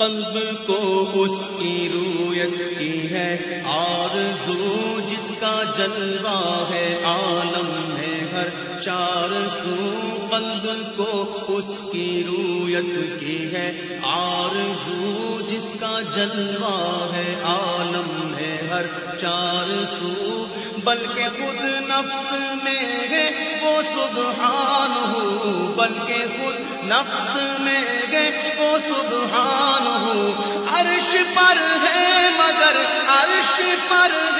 قلب کو اس کی رویت کی ہے آرزو جس کا جلوہ ہے عالم ہے۔ چار سو قلب کو اس کی رویت کی ہے۔ آرزو جس کا جلوہ ہے، عالم ہے ہر چار سو۔ بلکہ خود نفس میں ہے وہ سبحان ہو بلکہ خود نفس میں ہے وہ سبحان ہو عرش پر ہے مگر عرش پر ہے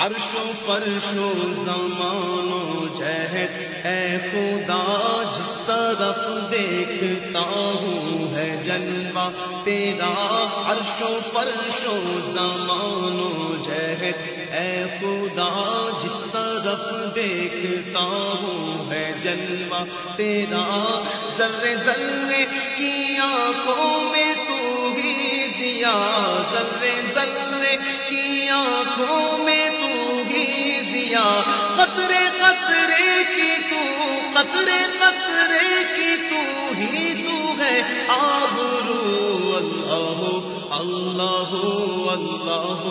عرش و فرش و زمان و جہد اے خدا، جس طرف دیکھتا ہوں ہے جلوہ تیرا۔ عرش و فرش و زمان و جہد اے خدا، جس طرف دیکھتا ہوں ہے جلوہ تیرا۔ ذرے ذرے کی آنکھوں میں تو ہی ضیا ذرے ذرے کی آنکھوں میں اللہ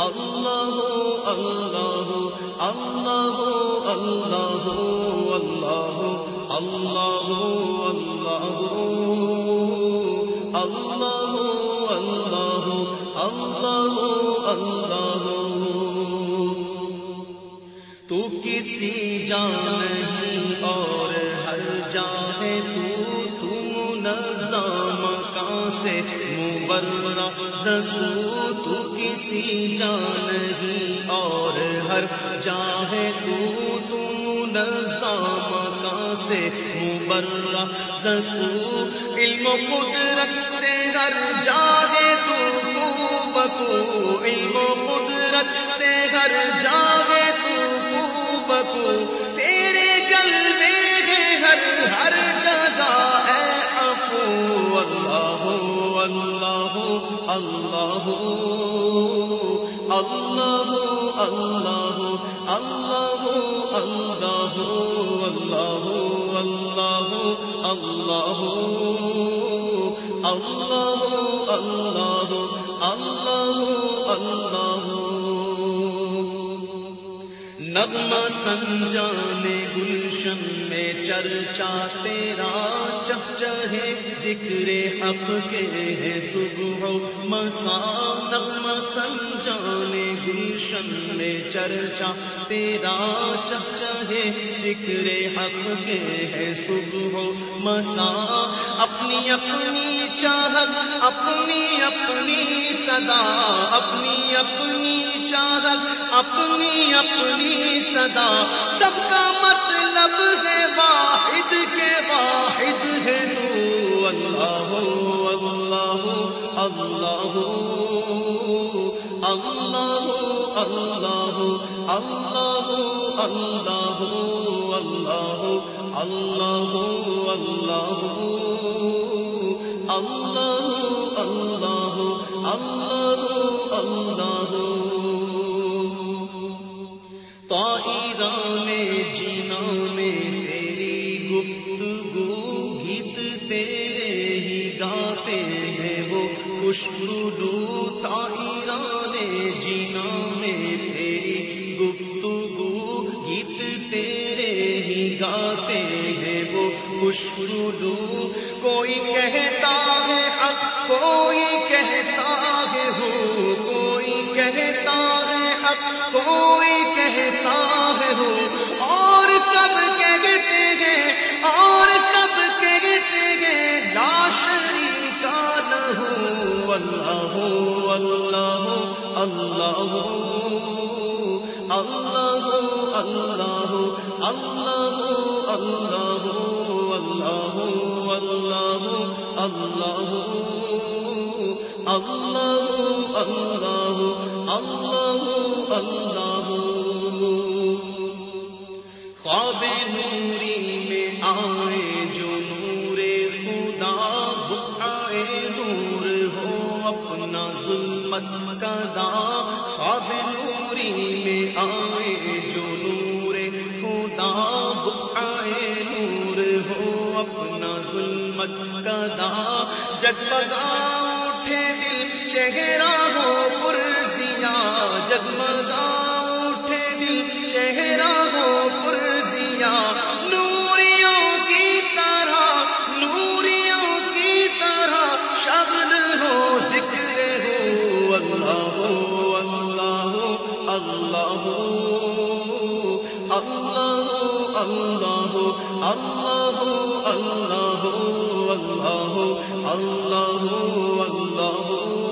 اللہ اللہ اللہ اللہ اللہ اللہ اللہ اللہ اللہ اللہ اللہ تو کسی جا نہیں اور ہر جا ہے تو کا مبرا تو کسی جا نہیں اور ہر جا تو تم نظام سے۔ مبرا زسو علم و قدرت سے ہر جاہے تو بکو علم و قدرت سے ہر جا ہے تو بکو تیرے جلوے ہیں ہر ہر جگہ اللہ اللہ اللہ اللہ اللہ اللہ اللہ اللہ اللہ اللہ اللہ اللہ نغمہ سنجانے گلشن میں چرچا تیرا چپ چہے ذکر حق کے ہے صبح مسا نغمہ سنجانے گلشن میں چرچا تیرا چپ چہے ذکر حق کے ہے صبح مسا اپنی اپنی چاہت، اپنی اپنی صدا، اپنی اپنی چاہت اپنی اپنی صدا سب کا مطلب ہے واحد کے واحد ہے تو اللہ اللہ اللہ اللہ اللہ اللہ اللہ اللہ اللہ اللہ اللہ اللہ اللہ تائران جینا میں تیری گفتگو، گیت تیرے ہی گاتے ہیں وہ خوشبو تائران جینا میں تیری گفتگو، گیت تیرے ہی گاتے ہیں وہ خوشبو کوئی کہتا ہے حق کوئی کہتا ہے، ہو، کوئی کہتا ہے حق کوئی کہتا ہے ہو اور سب کہتے ہیں اور سب کہتے ہیں لا شریک لہو اللہ ہو اللہ ہو اللہ ہو اللہ ہو اللہ ہو اللہ ہو اللہ ہو اللہ ہو اللہ ہو اللہ ہو اللہ ہو اللہ ہو اللہ خواب نوری میں آئے جو نور خدا بکھائے نور ہو اپنا ظلمت کدا خواب نوری میں آئے جو نور خدا بکھائے نور ہو اپنا ظلمت کدا جگمگا اٹھے دل، چہرہ ہو جگمگا اٹھے دل، چہرہ ہو پرزیا نوریوں کی طرح، نوریوں کی طرح شبل ہو، ذکر ہو۔ اللہ ہو اللہ ہو اللہ ہو اللہ ہو اللہ ہو اللہ ہو اللہ ہو، اللہ اللہ